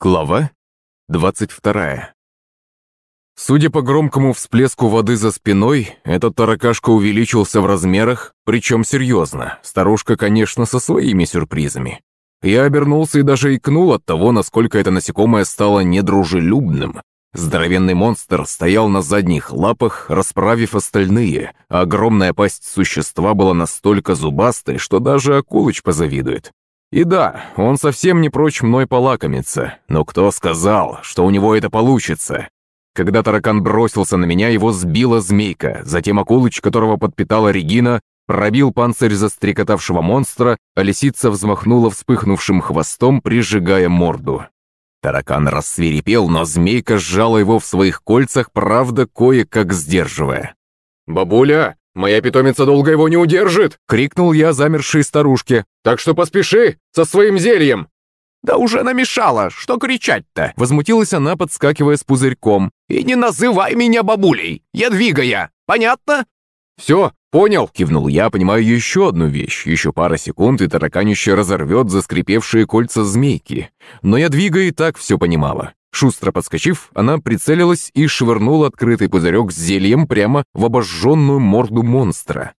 Глава 22 Судя по громкому всплеску воды за спиной, этот таракашка увеличился в размерах, причем серьезно. Старушка, конечно, со своими сюрпризами. Я обернулся и даже икнул от того, насколько это насекомое стало недружелюбным. Здоровенный монстр стоял на задних лапах, расправив остальные, а огромная пасть существа была настолько зубастой, что даже акулыч позавидует. И да, он совсем не прочь мной полакомиться, но кто сказал, что у него это получится? Когда таракан бросился на меня, его сбила змейка, затем акулыч, которого подпитала Регина, пробил панцирь застрекотавшего монстра, а лисица взмахнула вспыхнувшим хвостом, прижигая морду. Таракан рассверепел, но змейка сжала его в своих кольцах, правда, кое-как сдерживая. «Бабуля, «Моя питомица долго его не удержит!» — крикнул я замершей старушке. «Так что поспеши со своим зельем!» «Да уже намешала! Что кричать-то?» Возмутилась она, подскакивая с пузырьком. «И не называй меня бабулей! Ядвига я! Понятно?» «Все, понял!» — кивнул я, понимаю еще одну вещь. Еще пара секунд, и тараканище разорвет заскрипевшие кольца змейки. Но Ядвига и так все понимала. Шустро подскочив, она прицелилась и швырнула открытый пузырек с зельем прямо в обожженную морду монстра.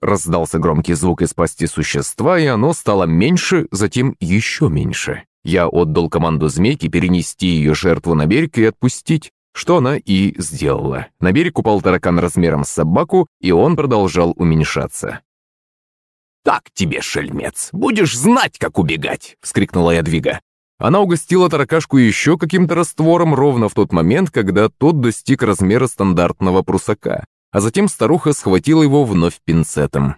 Раздался громкий звук из пасти существа, и оно стало меньше, затем еще меньше. Я отдал команду змейке перенести ее жертву на берег и отпустить, что она и сделала. На берег упал таракан размером с собаку, и он продолжал уменьшаться. «Так тебе, шельмец, будешь знать, как убегать!» — вскрикнула Ядвига. Она угостила таракашку еще каким-то раствором ровно в тот момент, когда тот достиг размера стандартного прусака, а затем старуха схватила его вновь пинцетом.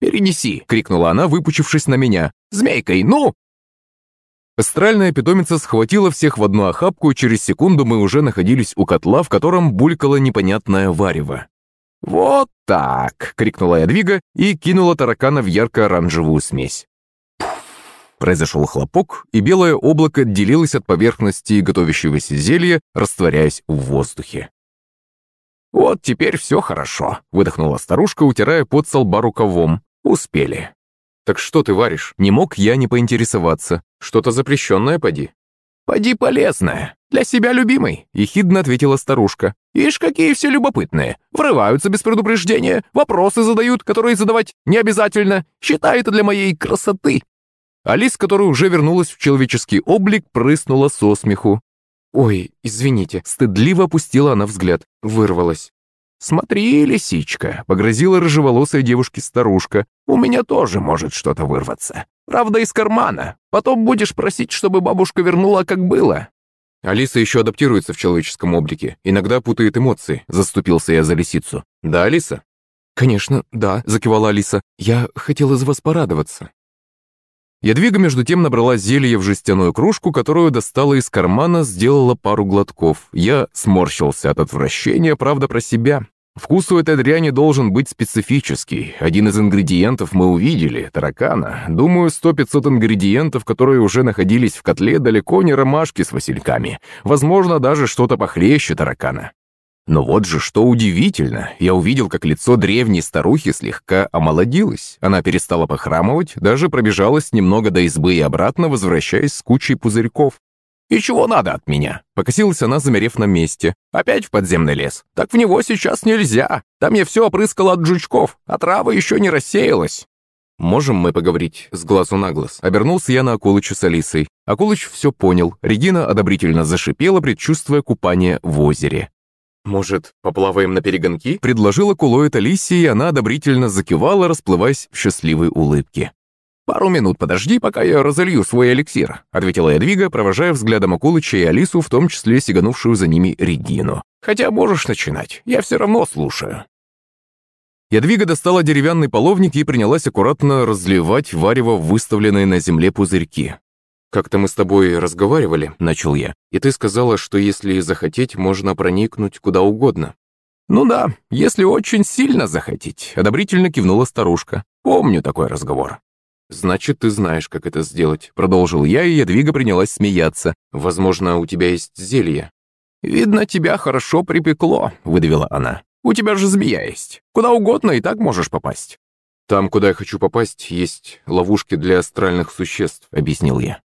«Перенеси!» — крикнула она, выпучившись на меня. «Змейкой, ну!» Астральная питомица схватила всех в одну охапку, и через секунду мы уже находились у котла, в котором булькало непонятное варево. «Вот так!» — крикнула Ядвига и кинула таракана в ярко-оранжевую смесь. Произошел хлопок, и белое облако отделилось от поверхности готовящегося зелья, растворяясь в воздухе. «Вот теперь все хорошо», — выдохнула старушка, утирая под со лба рукавом. «Успели». «Так что ты варишь?» Не мог я не поинтересоваться. «Что-то запрещенное, поди?» «Поди полезное. Для себя любимый», — ехидно ответила старушка. «Ишь, какие все любопытные. Врываются без предупреждения, вопросы задают, которые задавать не обязательно. Считай это для моей красоты». Алис, которая уже вернулась в человеческий облик, прыснула со смеху. «Ой, извините», — стыдливо опустила она взгляд, вырвалась. «Смотри, лисичка», — погрозила рыжеволосая девушке старушка. «У меня тоже может что-то вырваться. Правда, из кармана. Потом будешь просить, чтобы бабушка вернула, как было». Алиса еще адаптируется в человеческом облике. Иногда путает эмоции. Заступился я за лисицу. «Да, Алиса?» «Конечно, да», — закивала Алиса. «Я хотела из вас порадоваться». Ядвига между тем набрала зелье в жестяную кружку, которую достала из кармана, сделала пару глотков. Я сморщился от отвращения, правда, про себя. Вкус у этой дряни должен быть специфический. Один из ингредиентов мы увидели – таракана. Думаю, сто-пятьсот ингредиентов, которые уже находились в котле, далеко не ромашки с васильками. Возможно, даже что-то похлеще таракана. Но вот же что удивительно, я увидел, как лицо древней старухи слегка омолодилось. Она перестала похрамывать, даже пробежалась немного до избы и обратно, возвращаясь с кучей пузырьков. «И чего надо от меня?» Покосилась она, замерев на месте. «Опять в подземный лес? Так в него сейчас нельзя. Там я все опрыскала от жучков, а трава еще не рассеялась». «Можем мы поговорить с глазу на глаз?» Обернулся я на Акулыча с Алисой. Акулыч все понял. Регина одобрительно зашипела, предчувствуя купание в озере. «Может, поплаваем на перегонки?» — предложила Кулоид Алисия, и она одобрительно закивала, расплываясь в счастливой улыбке. «Пару минут подожди, пока я разолью свой эликсир», — ответила Ядвига, провожая взглядом Акулыча и Алису, в том числе сиганувшую за ними Регину. «Хотя можешь начинать, я все равно слушаю». Ядвига достала деревянный половник и принялась аккуратно разливать варево выставленные на земле пузырьки. «Как-то мы с тобой разговаривали», — начал я, «и ты сказала, что если захотеть, можно проникнуть куда угодно». «Ну да, если очень сильно захотеть», — одобрительно кивнула старушка. «Помню такой разговор». «Значит, ты знаешь, как это сделать», — продолжил я, и Ядвига принялась смеяться. «Возможно, у тебя есть зелье». «Видно, тебя хорошо припекло», — выдавила она. «У тебя же змея есть. Куда угодно и так можешь попасть». «Там, куда я хочу попасть, есть ловушки для астральных существ», — объяснил я.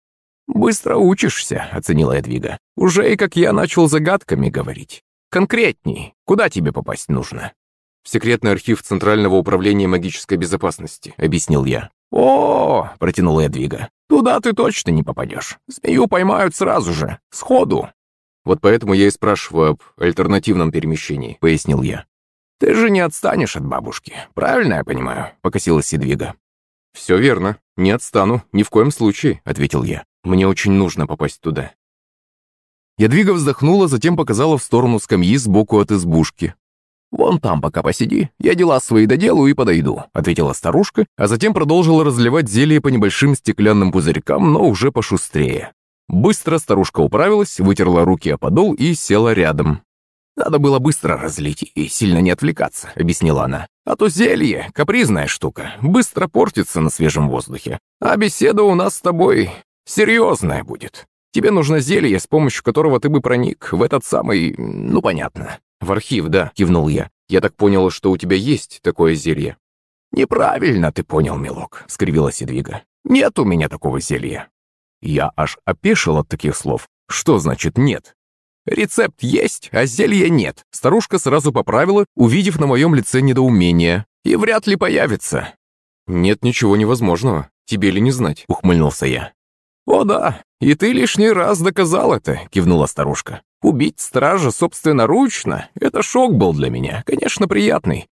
«Быстро учишься», — оценила Эдвига. «Уже и как я начал загадками говорить. Конкретней, куда тебе попасть нужно?» «В секретный архив Центрального управления магической безопасности», — объяснил я. «О, — протянула Эдвига, — туда ты точно не попадешь. Змею поймают сразу же, сходу». «Вот поэтому я и спрашиваю об альтернативном перемещении», — пояснил я. «Ты же не отстанешь от бабушки, правильно я понимаю?» — покосилась Едвига. «Все верно. Не отстану, ни в коем случае», — ответил я. «Мне очень нужно попасть туда». Ядвига вздохнула, затем показала в сторону скамьи сбоку от избушки. «Вон там пока посиди, я дела свои доделаю и подойду», — ответила старушка, а затем продолжила разливать зелье по небольшим стеклянным пузырькам, но уже пошустрее. Быстро старушка управилась, вытерла руки о подол и села рядом. «Надо было быстро разлить и сильно не отвлекаться», — объяснила она. «А то зелье — капризная штука, быстро портится на свежем воздухе. А беседа у нас с тобой серьезная будет. Тебе нужно зелье, с помощью которого ты бы проник в этот самый... ну, понятно». «В архив, да», — кивнул я. «Я так понял, что у тебя есть такое зелье». «Неправильно ты понял, милок», — скривилась Едвига. «Нет у меня такого зелья». Я аж опешил от таких слов. «Что значит нет?» «Рецепт есть, а зелья нет», старушка сразу поправила, увидев на моем лице недоумение. «И вряд ли появится». «Нет ничего невозможного, тебе ли не знать», — ухмыльнулся я. «О да, и ты лишний раз доказал это», — кивнула старушка. «Убить стража собственноручно — это шок был для меня, конечно, приятный.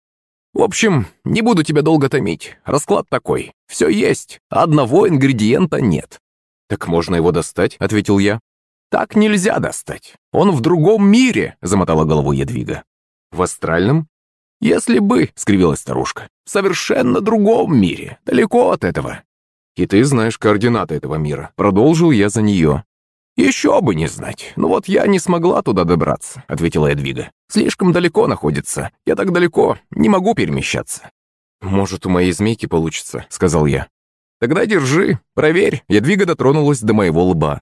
В общем, не буду тебя долго томить. Расклад такой. Все есть, одного ингредиента нет». «Так можно его достать?» — ответил я. «Так нельзя достать. Он в другом мире», — замотала головой Ядвига. «В астральном?» «Если бы», — скривилась старушка, — «в совершенно другом мире, далеко от этого». «И ты знаешь координаты этого мира», — продолжил я за нее. «Еще бы не знать. Но вот я не смогла туда добраться», — ответила Эдвига. «Слишком далеко находится. Я так далеко, не могу перемещаться». «Может, у моей змейки получится», — сказал я. «Тогда держи, проверь». Ядвига дотронулась до моего лба.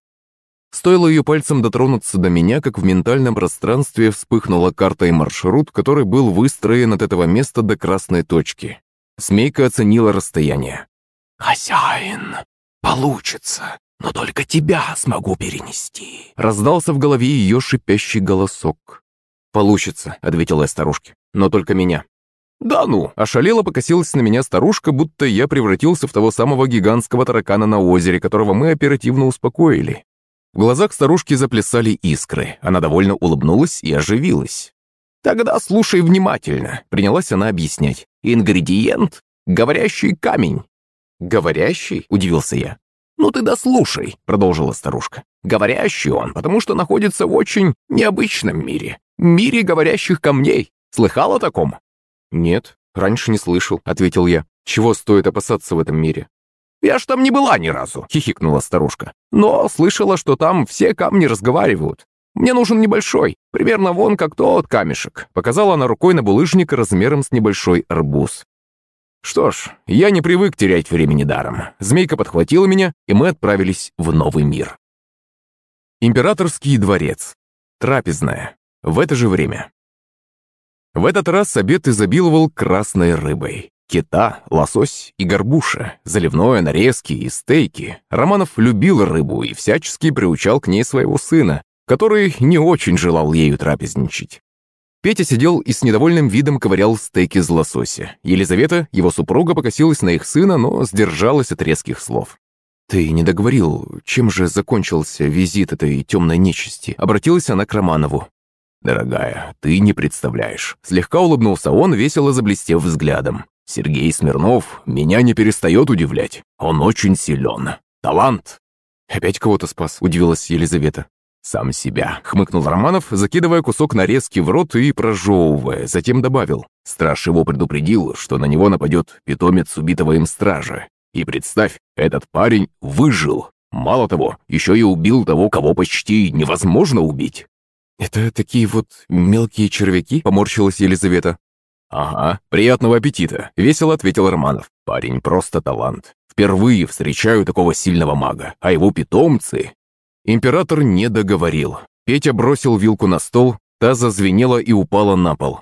Стоило ее пальцем дотронуться до меня, как в ментальном пространстве вспыхнула карта и маршрут, который был выстроен от этого места до красной точки. Змейка оценила расстояние. «Хозяин, получится, но только тебя смогу перенести», раздался в голове ее шипящий голосок. «Получится», — ответила я старушке, — «но только меня». «Да ну!» – ошалела покосилась на меня старушка, будто я превратился в того самого гигантского таракана на озере, которого мы оперативно успокоили. В глазах старушки заплясали искры. Она довольно улыбнулась и оживилась. «Тогда слушай внимательно», — принялась она объяснять. «Ингредиент — говорящий камень». «Говорящий?» — удивился я. «Ну ты дослушай», — продолжила старушка. «Говорящий он, потому что находится в очень необычном мире. Мире говорящих камней. Слыхал о таком?» «Нет, раньше не слышал», — ответил я. «Чего стоит опасаться в этом мире?» «Я ж там не была ни разу», — хихикнула старушка. «Но слышала, что там все камни разговаривают. Мне нужен небольшой, примерно вон как тот камешек», — показала она рукой на булыжник размером с небольшой арбуз. Что ж, я не привык терять времени даром. Змейка подхватила меня, и мы отправились в новый мир. Императорский дворец. Трапезная. В это же время. В этот раз обед изобиловал красной рыбой. Кита, лосось и горбуша, заливное, нарезки и стейки. Романов любил рыбу и всячески приучал к ней своего сына, который не очень желал ею трапезничать. Петя сидел и с недовольным видом ковырял стейки из лосося. Елизавета, его супруга, покосилась на их сына, но сдержалась от резких слов. «Ты не договорил, чем же закончился визит этой темной нечисти?» Обратилась она к Романову. «Дорогая, ты не представляешь». Слегка улыбнулся он, весело заблестев взглядом. Сергей Смирнов меня не перестает удивлять. Он очень силен. Талант. Опять кого-то спас, удивилась Елизавета. «Сам себя», — хмыкнул Романов, закидывая кусок нарезки в рот и прожевывая, затем добавил. Страж его предупредил, что на него нападет питомец убитого им стража. И представь, этот парень выжил. Мало того, еще и убил того, кого почти невозможно убить. «Это такие вот мелкие червяки?» — поморщилась Елизавета. «Ага, приятного аппетита», — весело ответил Романов. «Парень просто талант. Впервые встречаю такого сильного мага, а его питомцы...» Император не договорил. Петя бросил вилку на стол, та зазвенела и упала на пол.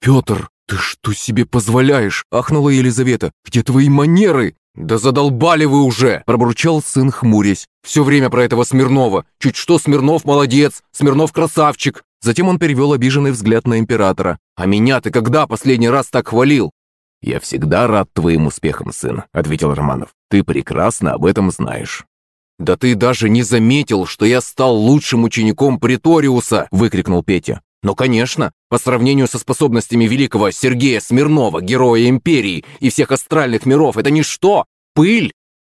«Петр, «Ты что себе позволяешь?» – ахнула Елизавета. «Где твои манеры?» «Да задолбали вы уже!» – пробурчал сын, хмурясь. «Все время про этого Смирнова. Чуть что Смирнов молодец, Смирнов красавчик». Затем он перевел обиженный взгляд на императора. «А меня ты когда последний раз так хвалил?» «Я всегда рад твоим успехам, сын», – ответил Романов. «Ты прекрасно об этом знаешь». «Да ты даже не заметил, что я стал лучшим учеником Приториуса!» – выкрикнул Петя. Но, конечно, по сравнению со способностями великого Сергея Смирнова, героя Империи и всех астральных миров, это ничто! Пыль!»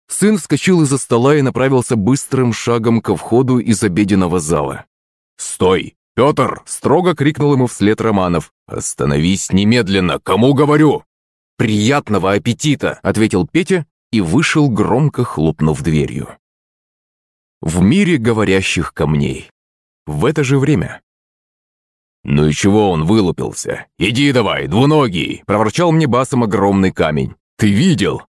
Сын вскочил из-за стола и направился быстрым шагом ко входу из обеденного зала. «Стой! Петр!» – строго крикнул ему вслед Романов. «Остановись немедленно! Кому говорю?» «Приятного аппетита!» – ответил Петя и вышел, громко хлопнув дверью. В мире говорящих камней. В это же время «Ну и чего он вылупился? Иди давай, двуногий!» – проворчал мне басом огромный камень. «Ты видел?»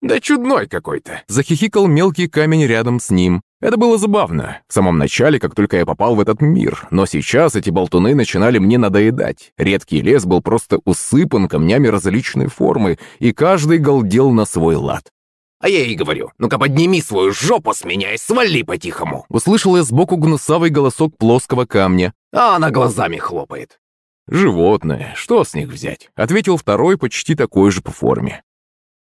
«Да чудной какой-то!» – захихикал мелкий камень рядом с ним. Это было забавно. В самом начале, как только я попал в этот мир. Но сейчас эти болтуны начинали мне надоедать. Редкий лес был просто усыпан камнями различной формы, и каждый галдел на свой лад. А я ей говорю, ну-ка подними свою жопу с меня и свали по-тихому. Услышал я сбоку гнусавый голосок плоского камня. А она глазами хлопает. «Животное, что с них взять?» — ответил второй, почти такой же по форме.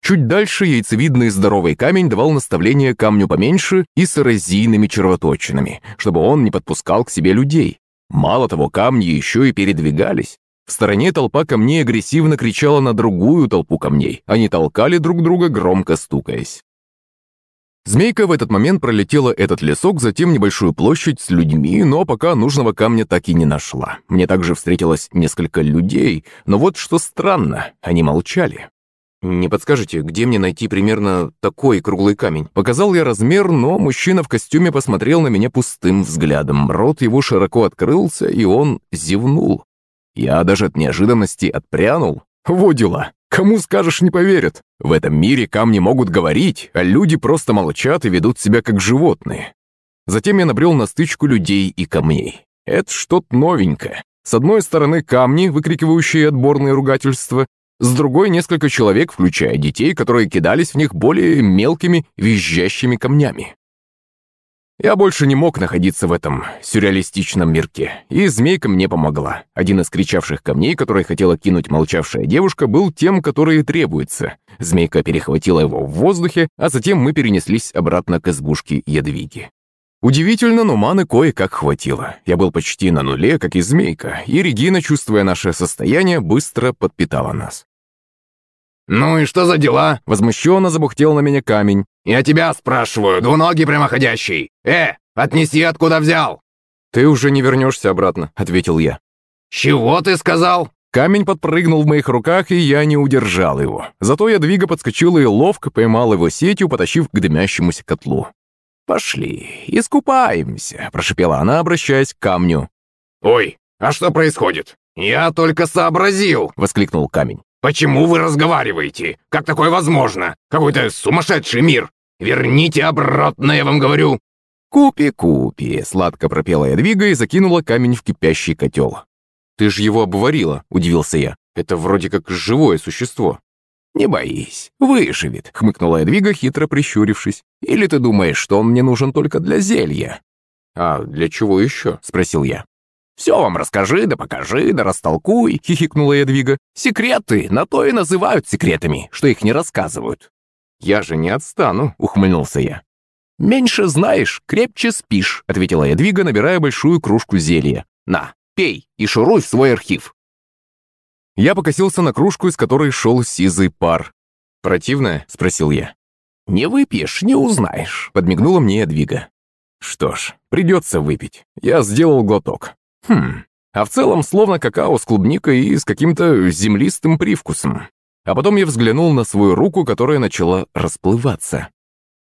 Чуть дальше яйцевидный здоровый камень давал наставление камню поменьше и с эрозийными червоточинами, чтобы он не подпускал к себе людей. Мало того, камни еще и передвигались. В стороне толпа камней агрессивно кричала на другую толпу камней. Они толкали друг друга, громко стукаясь. Змейка в этот момент пролетела этот лесок, затем небольшую площадь с людьми, но пока нужного камня так и не нашла. Мне также встретилось несколько людей, но вот что странно, они молчали. «Не подскажете, где мне найти примерно такой круглый камень?» Показал я размер, но мужчина в костюме посмотрел на меня пустым взглядом. Рот его широко открылся, и он зевнул. Я даже от неожиданности отпрянул. Во дела. Кому скажешь, не поверят. В этом мире камни могут говорить, а люди просто молчат и ведут себя как животные. Затем я набрел на стычку людей и камней. Это что-то новенькое. С одной стороны камни, выкрикивающие отборные ругательства, с другой несколько человек, включая детей, которые кидались в них более мелкими визжащими камнями. Я больше не мог находиться в этом сюрреалистичном мирке, и змейка мне помогла. Один из кричавших камней, который хотела кинуть молчавшая девушка, был тем, который требуется. Змейка перехватила его в воздухе, а затем мы перенеслись обратно к избушке Ядвиги. Удивительно, но маны кое-как хватило. Я был почти на нуле, как и змейка, и Регина, чувствуя наше состояние, быстро подпитала нас. «Ну и что за дела?» Возмущенно забухтел на меня камень. «Я тебя спрашиваю, двуногий прямоходящий! Э, отнеси, откуда взял!» «Ты уже не вернешься обратно», — ответил я. «Чего ты сказал?» Камень подпрыгнул в моих руках, и я не удержал его. Зато я двига подскочил и ловко поймал его сетью, потащив к дымящемуся котлу. «Пошли, искупаемся», — прошипела она, обращаясь к камню. «Ой, а что происходит? Я только сообразил!» — воскликнул камень. «Почему вы разговариваете? Как такое возможно? Какой-то сумасшедший мир! Верните обратно, я вам говорю!» «Купи-купи!» — сладко пропела Ядвига и закинула камень в кипящий котел. «Ты же его обварила!» — удивился я. «Это вроде как живое существо». «Не боись, выживет», — хмыкнула Эдвига, хитро прищурившись. «Или ты думаешь, что он мне нужен только для зелья?» «А для чего еще?» — спросил я. «Все вам расскажи, да покажи, да растолкуй», — хихикнула Ядвига. «Секреты на то и называют секретами, что их не рассказывают». «Я же не отстану», — ухмыльнулся я. «Меньше знаешь, крепче спишь», — ответила Ядвига, набирая большую кружку зелья. «На, пей и шуруй в свой архив». Я покосился на кружку, из которой шел сизый пар. «Противная?» — спросил я. «Не выпьешь, не узнаешь», — подмигнула мне Ядвига. «Что ж, придется выпить. Я сделал глоток. Хм, а в целом словно какао с клубникой и с каким-то землистым привкусом. А потом я взглянул на свою руку, которая начала расплываться.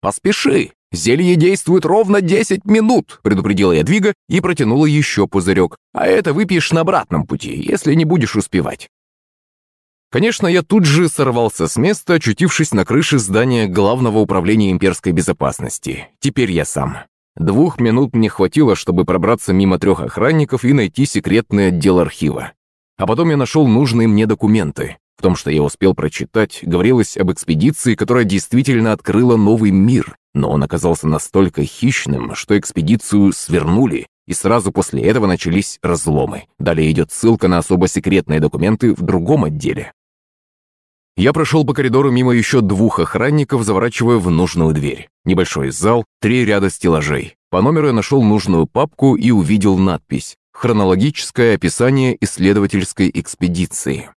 «Поспеши! Зелье действует ровно 10 минут!» предупредила я Двига и протянула еще пузырек. «А это выпьешь на обратном пути, если не будешь успевать». Конечно, я тут же сорвался с места, очутившись на крыше здания Главного управления имперской безопасности. Теперь я сам. Двух минут мне хватило, чтобы пробраться мимо трех охранников и найти секретный отдел архива. А потом я нашел нужные мне документы. В том, что я успел прочитать, говорилось об экспедиции, которая действительно открыла новый мир, но он оказался настолько хищным, что экспедицию свернули, и сразу после этого начались разломы. Далее идет ссылка на особо секретные документы в другом отделе. Я прошел по коридору мимо еще двух охранников, заворачивая в нужную дверь. Небольшой зал, три ряда стеллажей. По номеру я нашел нужную папку и увидел надпись «Хронологическое описание исследовательской экспедиции».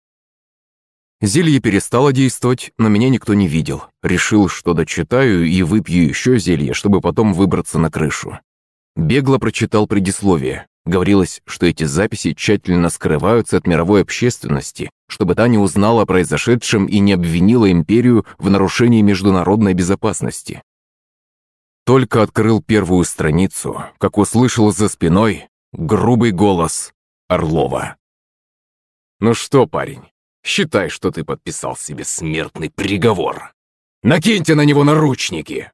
Зелье перестало действовать, но меня никто не видел. Решил, что дочитаю и выпью еще зелье, чтобы потом выбраться на крышу. Бегло прочитал предисловие. Говорилось, что эти записи тщательно скрываются от мировой общественности, чтобы та не узнала о произошедшем и не обвинила империю в нарушении международной безопасности. Только открыл первую страницу, как услышал за спиной грубый голос Орлова. «Ну что, парень, Считай, что ты подписал себе смертный приговор. Накиньте на него наручники.